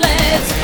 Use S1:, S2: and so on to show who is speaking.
S1: let's